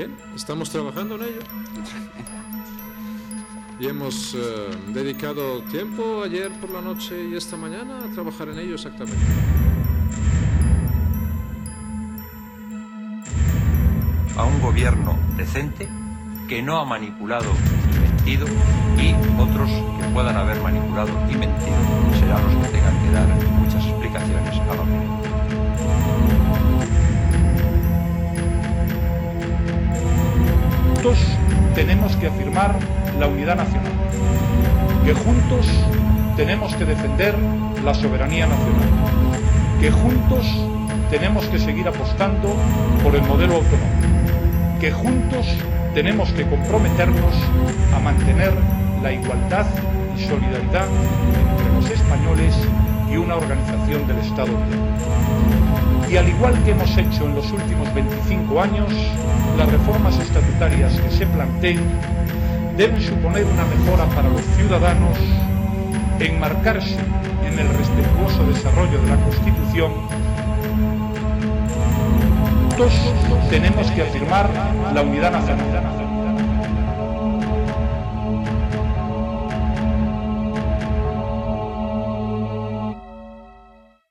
Bien, estamos trabajando en ello. Y hemos eh, dedicado tiempo ayer por la noche y esta mañana a trabajar en ello exactamente. A un gobierno decente que no ha manipulado y mentido y otros que puedan haber manipulado y mentido serán los que tengan que dar muchas explicaciones a Juntos tenemos que afirmar la unidad nacional, que juntos tenemos que defender la soberanía nacional, que juntos tenemos que seguir apostando por el modelo autonómico, que juntos tenemos que comprometernos a mantener la igualdad y solidaridad entre los españoles y una organización del Estado. Y al igual que hemos hecho en los últimos 25 años, las reformas estatutarias que se planteen deben suponer una mejora para los ciudadanos, enmarcarse en el respetuoso desarrollo de la Constitución. Todos tenemos que afirmar la unidad nacional